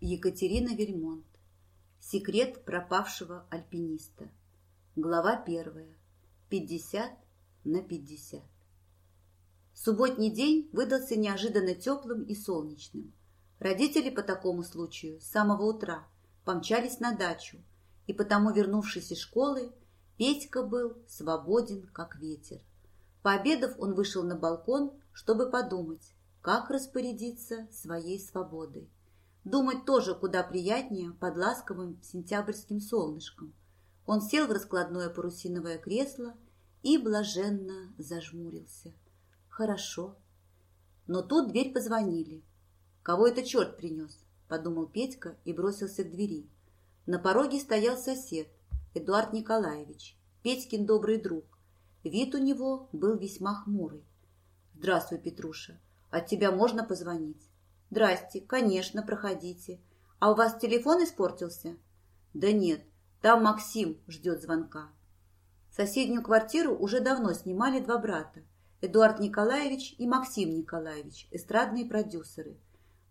Екатерина Вельмонт. Секрет пропавшего альпиниста. Глава первая. 50 на 50. Субботний день выдался неожиданно теплым и солнечным. Родители по такому случаю с самого утра помчались на дачу, и потому, вернувшись из школы, Петька был свободен, как ветер. Пообедав, он вышел на балкон, чтобы подумать, как распорядиться своей свободой. Думать тоже куда приятнее под ласковым сентябрьским солнышком. Он сел в раскладное парусиновое кресло и блаженно зажмурился. Хорошо. Но тут дверь позвонили. «Кого это черт принес?» – подумал Петька и бросился к двери. На пороге стоял сосед, Эдуард Николаевич, Петькин добрый друг. Вид у него был весьма хмурый. «Здравствуй, Петруша. От тебя можно позвонить?» «Здрасте, конечно, проходите. А у вас телефон испортился?» «Да нет, там Максим ждет звонка». Соседнюю квартиру уже давно снимали два брата. Эдуард Николаевич и Максим Николаевич, эстрадные продюсеры.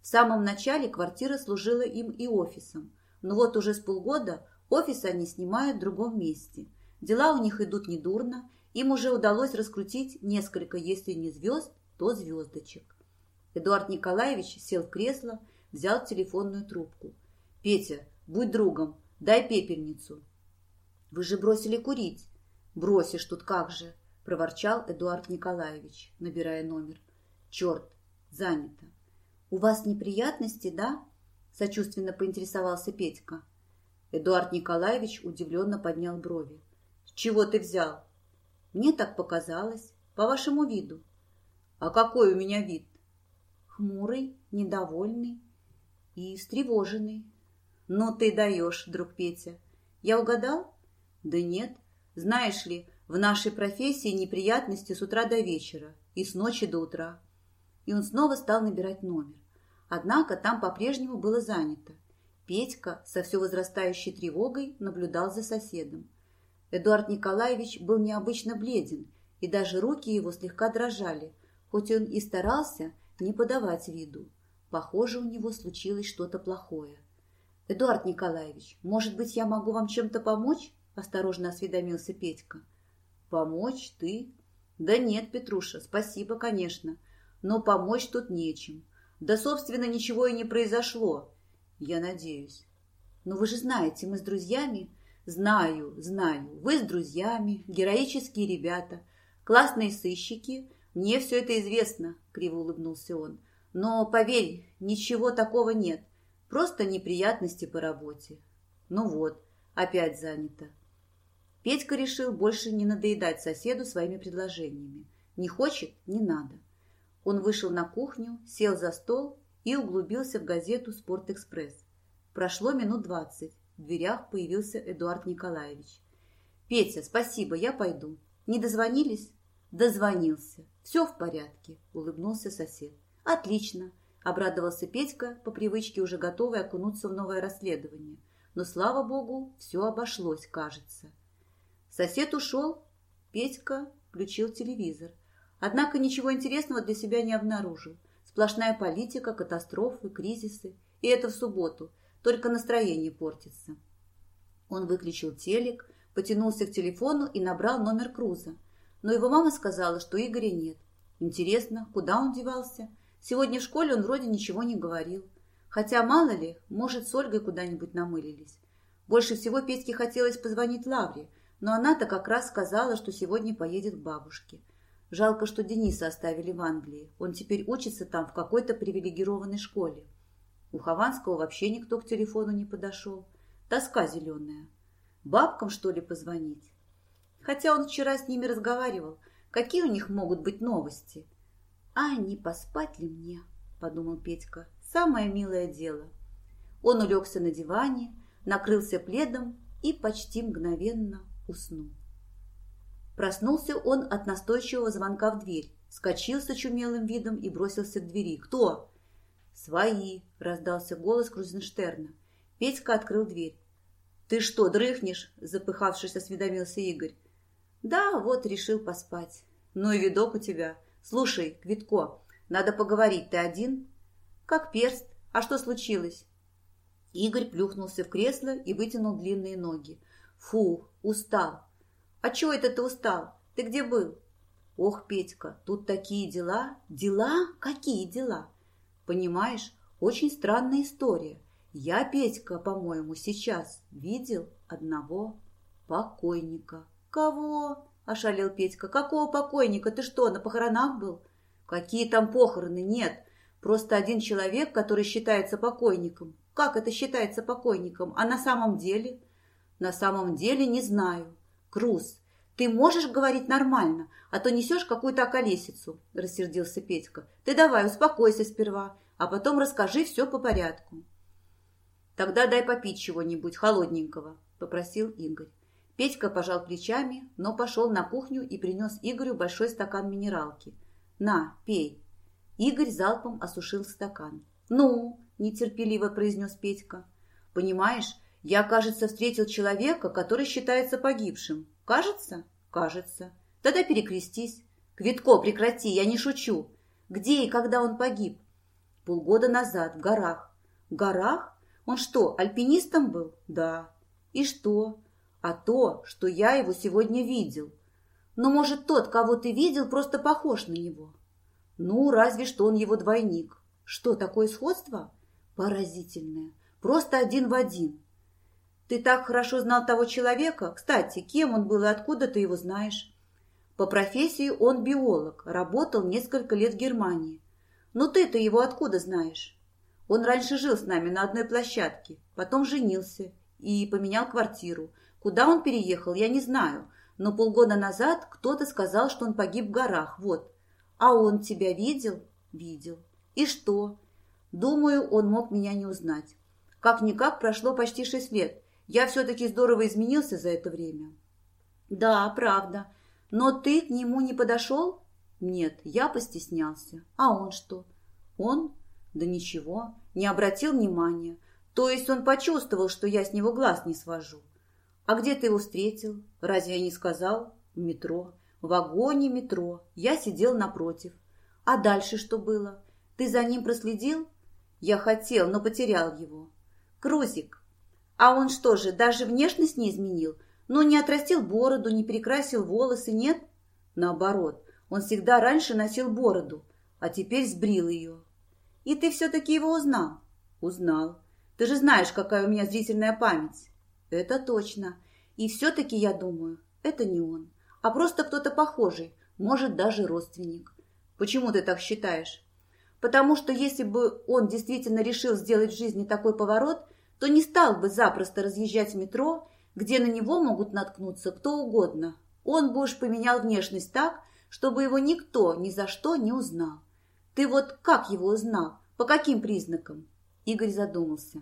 В самом начале квартира служила им и офисом, но вот уже с полгода офис они снимают в другом месте. Дела у них идут недурно, им уже удалось раскрутить несколько, если не звезд, то звездочек. Эдуард Николаевич сел в кресло, взял телефонную трубку. «Петя, будь другом, дай пепельницу». «Вы же бросили курить». «Бросишь тут как же», – проворчал Эдуард Николаевич, набирая номер. «Черт, занято». «У вас неприятности, да?» – сочувственно поинтересовался Петька. Эдуард Николаевич удивленно поднял брови. «С чего ты взял?» «Мне так показалось, по вашему виду». «А какой у меня вид?» Хмурый, недовольный и встревоженный. «Ну ты даешь, друг Петя. Я угадал?» «Да нет. Знаешь ли, в нашей профессии неприятности с утра до вечера и с ночи до утра». И он снова стал набирать номер. Однако там по-прежнему было занято. Петька со все возрастающей тревогой наблюдал за соседом. Эдуард Николаевич был необычно бледен, и даже руки его слегка дрожали, хоть он и старался не подавать виду. Похоже, у него случилось что-то плохое. «Эдуард Николаевич, может быть, я могу вам чем-то помочь?» – осторожно осведомился Петька. «Помочь ты?» «Да нет, Петруша, спасибо, конечно, но помочь тут нечем. Да, собственно, ничего и не произошло, я надеюсь. Но вы же знаете, мы с друзьями...» «Знаю, знаю, вы с друзьями, героические ребята, классные сыщики, «Мне все это известно», — криво улыбнулся он. «Но, поверь, ничего такого нет. Просто неприятности по работе». «Ну вот, опять занято». Петька решил больше не надоедать соседу своими предложениями. Не хочет – не надо. Он вышел на кухню, сел за стол и углубился в газету «Спортэкспресс». Прошло минут двадцать. В дверях появился Эдуард Николаевич. «Петя, спасибо, я пойду. Не дозвонились?» «Дозвонился. Все в порядке», – улыбнулся сосед. «Отлично», – обрадовался Петька, по привычке уже готовый окунуться в новое расследование. Но, слава богу, все обошлось, кажется. Сосед ушел, Петька включил телевизор. Однако ничего интересного для себя не обнаружил. Сплошная политика, катастрофы, кризисы. И это в субботу. Только настроение портится. Он выключил телек, потянулся к телефону и набрал номер Круза – но его мама сказала, что Игоря нет. Интересно, куда он девался? Сегодня в школе он вроде ничего не говорил. Хотя, мало ли, может, с Ольгой куда-нибудь намылились. Больше всего Петьке хотелось позвонить Лавре, но она-то как раз сказала, что сегодня поедет к бабушке. Жалко, что Дениса оставили в Англии. Он теперь учится там в какой-то привилегированной школе. У Хованского вообще никто к телефону не подошел. Тоска зеленая. Бабкам, что ли, позвонить? Хотя он вчера с ними разговаривал. Какие у них могут быть новости? А не поспать ли мне? Подумал Петька. Самое милое дело. Он улегся на диване, накрылся пледом и почти мгновенно уснул. Проснулся он от настойчивого звонка в дверь, скочил с очумелым видом и бросился к двери. «Кто?» «Свои!» – раздался голос Крузенштерна. Петька открыл дверь. «Ты что, дрыхнешь?» – запыхавшись, осведомился Игорь. Да, вот решил поспать. Ну и видок у тебя. Слушай, Квитко, надо поговорить, ты один? Как перст. А что случилось? Игорь плюхнулся в кресло и вытянул длинные ноги. Фу, устал. А чего это ты устал? Ты где был? Ох, Петька, тут такие дела. Дела? Какие дела? Понимаешь, очень странная история. Я, Петька, по-моему, сейчас видел одного покойника. Кого? Ошалел Петька. Какого покойника? Ты что, на похоронах был? Какие там похороны? Нет. Просто один человек, который считается покойником. Как это считается покойником? А на самом деле? На самом деле не знаю. Круз, ты можешь говорить нормально, а то несешь какую-то околесицу, рассердился Петька. Ты давай, успокойся сперва, а потом расскажи все по порядку. Тогда дай попить чего-нибудь холодненького, попросил Игорь. Петька пожал плечами, но пошел на кухню и принес Игорю большой стакан минералки. «На, пей». Игорь залпом осушил стакан. «Ну, нетерпеливо произнес Петька. «Понимаешь, я, кажется, встретил человека, который считается погибшим. Кажется? Кажется. Тогда перекрестись. Квитко, прекрати, я не шучу. Где и когда он погиб? Полгода назад, в горах. В горах? Он что, альпинистом был? Да. И что? А то, что я его сегодня видел. Но, может, тот, кого ты видел, просто похож на него? Ну, разве что он его двойник. Что, такое сходство? Поразительное. Просто один в один. Ты так хорошо знал того человека. Кстати, кем он был и откуда ты его знаешь? По профессии он биолог, работал несколько лет в Германии. Но ты-то его откуда знаешь? Он раньше жил с нами на одной площадке, потом женился и поменял квартиру. Куда он переехал, я не знаю, но полгода назад кто-то сказал, что он погиб в горах, вот. А он тебя видел? Видел. И что? Думаю, он мог меня не узнать. Как-никак прошло почти шесть лет. Я все-таки здорово изменился за это время. Да, правда. Но ты к нему не подошел? Нет, я постеснялся. А он что? Он? Да ничего, не обратил внимания. То есть он почувствовал, что я с него глаз не свожу. А где ты его встретил? Разве я не сказал? В метро. В вагоне метро. Я сидел напротив. А дальше что было? Ты за ним проследил? Я хотел, но потерял его. Крузик. А он что же, даже внешность не изменил? Ну, не отрастил бороду, не перекрасил волосы, нет? Наоборот, он всегда раньше носил бороду, а теперь сбрил ее. И ты все-таки его узнал? Узнал. Ты же знаешь, какая у меня зрительная память. Это точно. И все-таки, я думаю, это не он, а просто кто-то похожий, может, даже родственник. Почему ты так считаешь? потому что если бы он действительно решил сделать в жизни такой поворот, то не стал бы запросто разъезжать в метро, где на него могут наткнуться кто угодно. Он бы уж поменял внешность так, чтобы его никто ни за что не узнал. Ты вот как его узнал? По каким признакам? Игорь задумался.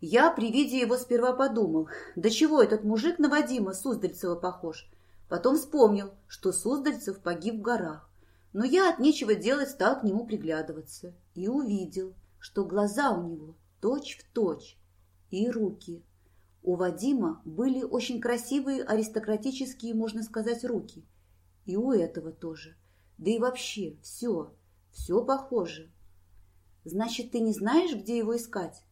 Я при виде его сперва подумал, да чего этот мужик на Вадима Суздальцева похож? Потом вспомнил, что Суздальцев погиб в горах. Но я от нечего делать стал к нему приглядываться и увидел, что глаза у него точь в точь и руки. У Вадима были очень красивые аристократические, можно сказать, руки. И у этого тоже. Да и вообще все, все похоже. Значит, ты не знаешь, где его искать?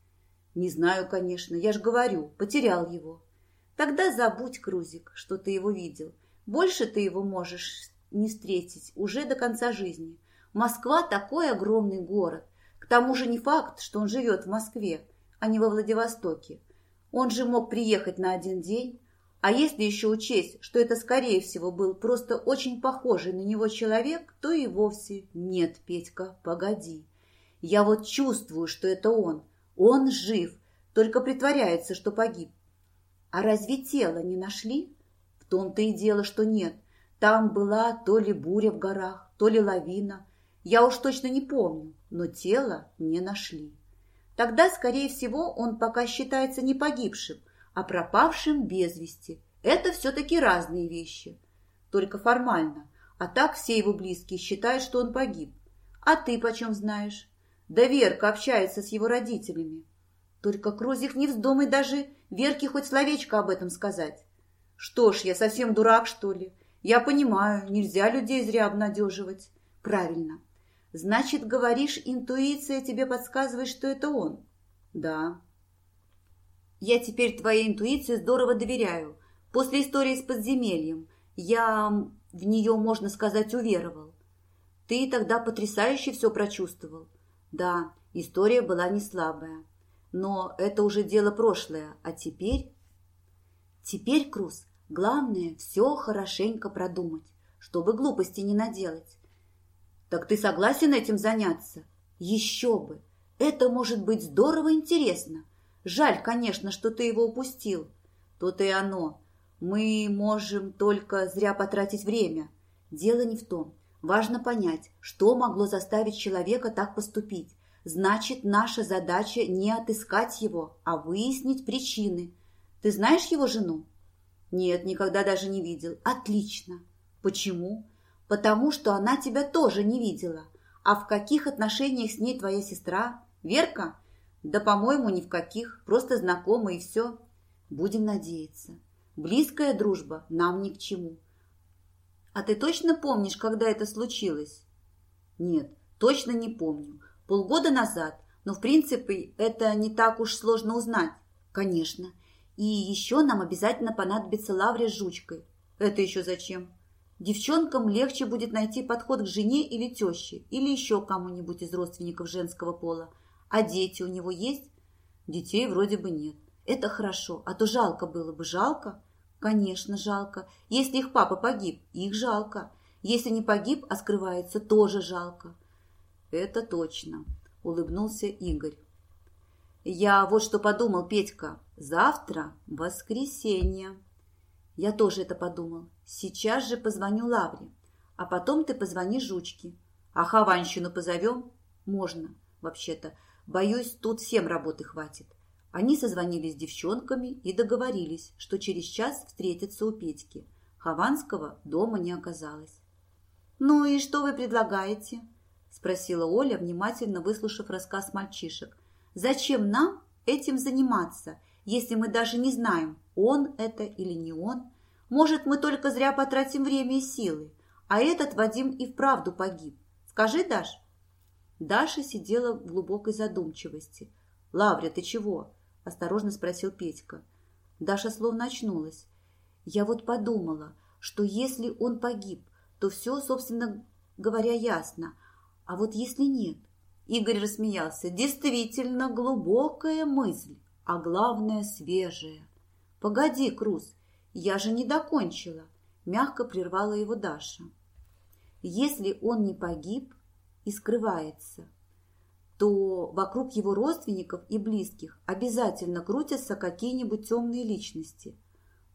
Не знаю, конечно, я ж говорю, потерял его. Тогда забудь, Крузик, что ты его видел. Больше ты его можешь не встретить уже до конца жизни. Москва такой огромный город. К тому же не факт, что он живет в Москве, а не во Владивостоке. Он же мог приехать на один день. А если еще учесть, что это, скорее всего, был просто очень похожий на него человек, то и вовсе нет, Петька, погоди. Я вот чувствую, что это он. Он жив, только притворяется, что погиб. А разве тело не нашли? В том-то и дело, что нет. Там была то ли буря в горах, то ли лавина. Я уж точно не помню, но тело не нашли. Тогда, скорее всего, он пока считается не погибшим, а пропавшим без вести. Это все-таки разные вещи. Только формально. А так все его близкие считают, что он погиб. А ты почем знаешь? Да Верка общается с его родителями. Только Крузик не вздумай даже Верке хоть словечко об этом сказать. Что ж, я совсем дурак, что ли? Я понимаю, нельзя людей зря обнадеживать. Правильно. Значит, говоришь, интуиция тебе подсказывает, что это он? Да. Я теперь твоей интуиции здорово доверяю. После истории с подземельем я в нее, можно сказать, уверовал. Ты тогда потрясающе все прочувствовал. Да, история была не слабая. Но это уже дело прошлое. А теперь... Теперь, Круз, главное все хорошенько продумать, чтобы глупости не наделать. Так ты согласен этим заняться? Еще бы! Это может быть здорово интересно. Жаль, конечно, что ты его упустил. То-то и оно. Мы можем только зря потратить время. Дело не в том. Важно понять, что могло заставить человека так поступить. Значит, наша задача не отыскать его, а выяснить причины. Ты знаешь его жену? Нет, никогда даже не видел. Отлично. Почему? Потому что она тебя тоже не видела. А в каких отношениях с ней твоя сестра? Верка? Да, по-моему, ни в каких. Просто знакомы и все. Будем надеяться. Близкая дружба нам ни к чему. А ты точно помнишь, когда это случилось? Нет, точно не помню. Полгода назад. Но, в принципе, это не так уж сложно узнать. Конечно. И еще нам обязательно понадобится лаврия с жучкой. Это еще зачем? Девчонкам легче будет найти подход к жене или теще, или еще кому-нибудь из родственников женского пола. А дети у него есть? Детей вроде бы нет. Это хорошо, а то жалко было бы. Жалко? Конечно, жалко. Если их папа погиб, их жалко. Если не погиб, а скрывается, тоже жалко. Это точно, улыбнулся Игорь. Я вот что подумал, Петька. Завтра воскресенье. Я тоже это подумал. Сейчас же позвоню Лавре. А потом ты позвони Жучке. А Хованщину позовем? Можно, вообще-то. Боюсь, тут всем работы хватит. Они созвонились с девчонками и договорились, что через час встретятся у Петьки. Хованского дома не оказалось. «Ну и что вы предлагаете?» – спросила Оля, внимательно выслушав рассказ мальчишек. «Зачем нам этим заниматься, если мы даже не знаем, он это или не он? Может, мы только зря потратим время и силы, а этот Вадим и вправду погиб. Скажи, Даш?» Даша сидела в глубокой задумчивости. «Лавря, ты чего?» – осторожно спросил Петька. Даша словно очнулась. «Я вот подумала, что если он погиб, то все, собственно говоря, ясно. А вот если нет?» Игорь рассмеялся. «Действительно глубокая мысль, а главное свежая. Погоди, Круз, я же не докончила», – мягко прервала его Даша. «Если он не погиб, и скрывается, то вокруг его родственников и близких обязательно крутятся какие-нибудь темные личности,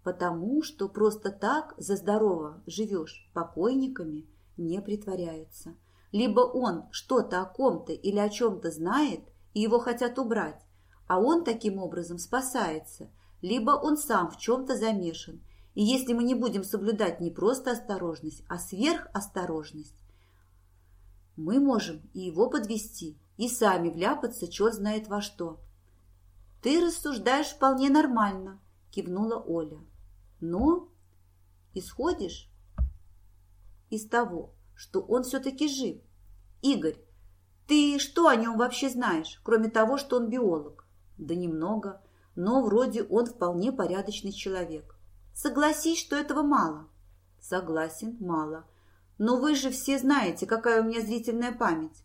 потому что просто так за здорово живешь покойниками не притворяются. Либо он что-то о ком-то или о чем-то знает, и его хотят убрать, а он таким образом спасается, либо он сам в чем-то замешан. И если мы не будем соблюдать не просто осторожность, а сверхосторожность, мы можем и его подвести, и сами вляпаться черт знает во что. «Ты рассуждаешь вполне нормально», – кивнула Оля. «Но исходишь из того, что он все-таки жив. Игорь, ты что о нем вообще знаешь, кроме того, что он биолог? Да немного, но вроде он вполне порядочный человек. Согласись, что этого мало. Согласен, мало. Но вы же все знаете, какая у меня зрительная память.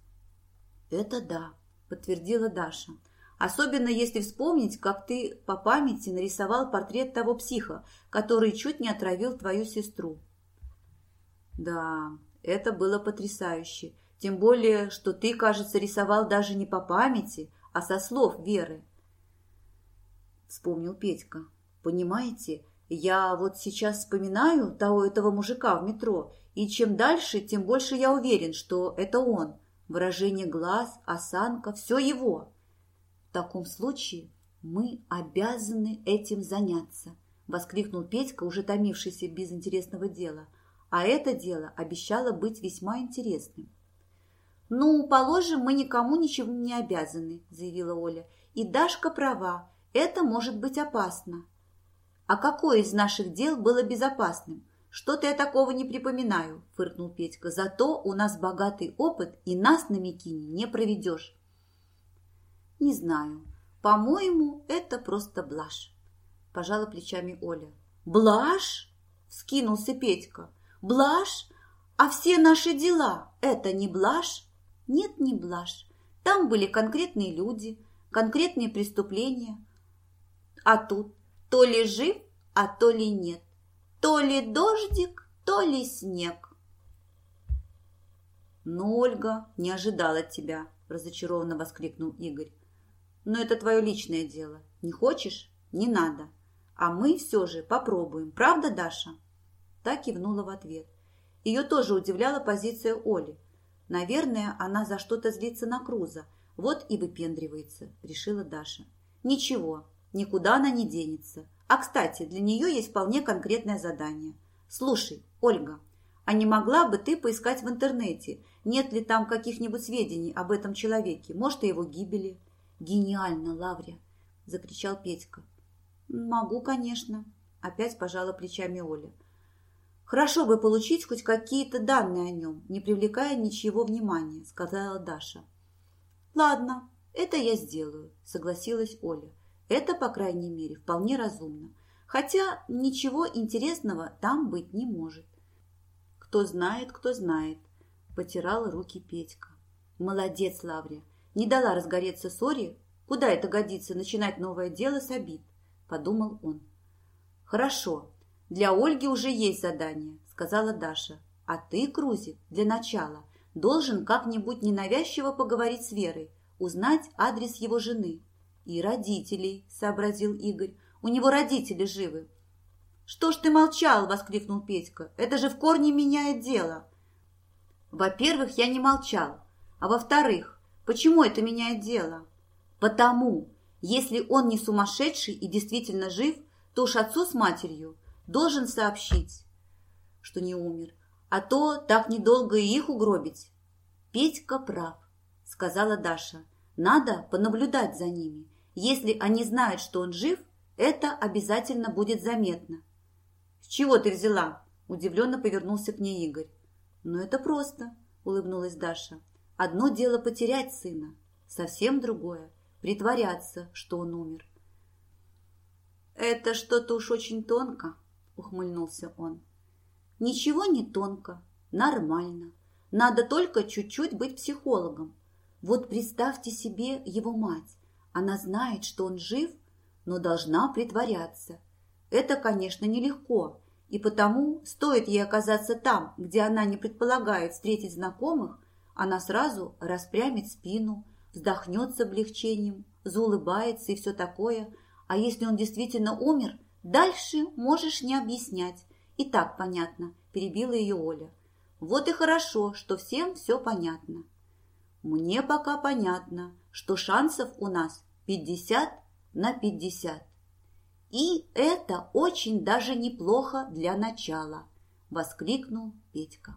Это да, подтвердила Даша. Особенно если вспомнить, как ты по памяти нарисовал портрет того психа, который чуть не отравил твою сестру. Да, это было потрясающе. Тем более, что ты, кажется, рисовал даже не по памяти, а со слов Веры. Вспомнил Петька. Понимаете, я вот сейчас вспоминаю того этого мужика в метро, и чем дальше, тем больше я уверен, что это он. Выражение глаз, осанка – все его. В таком случае мы обязаны этим заняться, воскликнул Петька, уже томившийся без интересного дела. А это дело обещало быть весьма интересным. «Ну, положим, мы никому ничего не обязаны», – заявила Оля. «И Дашка права, это может быть опасно». «А какое из наших дел было безопасным? Что-то я такого не припоминаю», – фыркнул Петька. «Зато у нас богатый опыт, и нас на Микине не проведешь». «Не знаю. по-моему, это просто блажь. Пожала плечами Оля. Блажь? Вскинулся Петька. Блажь? А все наши дела – это не блажь? Нет, не блажь. Там были конкретные люди, конкретные преступления. А тут то ли жив, а то ли нет. То ли дождик, то ли снег. «Ну, Ольга, не ожидал от тебя», – разочарованно воскликнул Игорь. «Но это твое личное дело. Не хочешь? Не надо. А мы все же попробуем. Правда, Даша?» Так кивнула в ответ. Ее тоже удивляла позиция Оли. Наверное, она за что-то злится на Круза. Вот и выпендривается, решила Даша. Ничего, никуда она не денется. А, кстати, для нее есть вполне конкретное задание. Слушай, Ольга, а не могла бы ты поискать в интернете, нет ли там каких-нибудь сведений об этом человеке, может, о его гибели? Гениально, Лаврия, закричал Петька. Могу, конечно, опять пожала плечами Оля. Хорошо бы получить хоть какие-то данные о нем, не привлекая ничего внимания, сказала Даша. Ладно, это я сделаю, согласилась Оля. Это, по крайней мере, вполне разумно. Хотя ничего интересного там быть не может. Кто знает, кто знает, потирала руки Петька. Молодец, Лаврия, не дала разгореться ссоре. Куда это годится начинать новое дело с обид? Подумал он. Хорошо, для Ольги уже есть задание, сказала Даша. А ты, Крузик, для начала должен как-нибудь ненавязчиво поговорить с Верой, узнать адрес его жены. И родителей, сообразил Игорь. У него родители живы. «Что ж ты молчал?» – воскликнул Петька. «Это же в корне меняет дело». «Во-первых, я не молчал. А во-вторых, почему это меняет дело?» «Потому, если он не сумасшедший и действительно жив, то уж отцу с матерью должен сообщить, что не умер, а то так недолго и их угробить». «Петька прав», – сказала Даша. «Надо понаблюдать за ними. Если они знают, что он жив, это обязательно будет заметно. «С чего ты взяла?» – удивленно повернулся к ней Игорь. «Ну это просто», – улыбнулась Даша. «Одно дело потерять сына, совсем другое – притворяться, что он умер». «Это что-то уж очень тонко», – ухмыльнулся он. «Ничего не тонко, нормально. Надо только чуть-чуть быть психологом. Вот представьте себе его мать. Она знает, что он жив, но должна притворяться. Это, конечно, нелегко, и потому стоит ей оказаться там, где она не предполагает встретить знакомых, она сразу распрямит спину, вздохнет с облегчением, заулыбается и все такое. А если он действительно умер, дальше можешь не объяснять. И так понятно, перебила ее Оля. Вот и хорошо, что всем все понятно. Мне пока понятно, что шансов у нас 50 на 50. И это очень даже неплохо для начала, воскликнул Петька.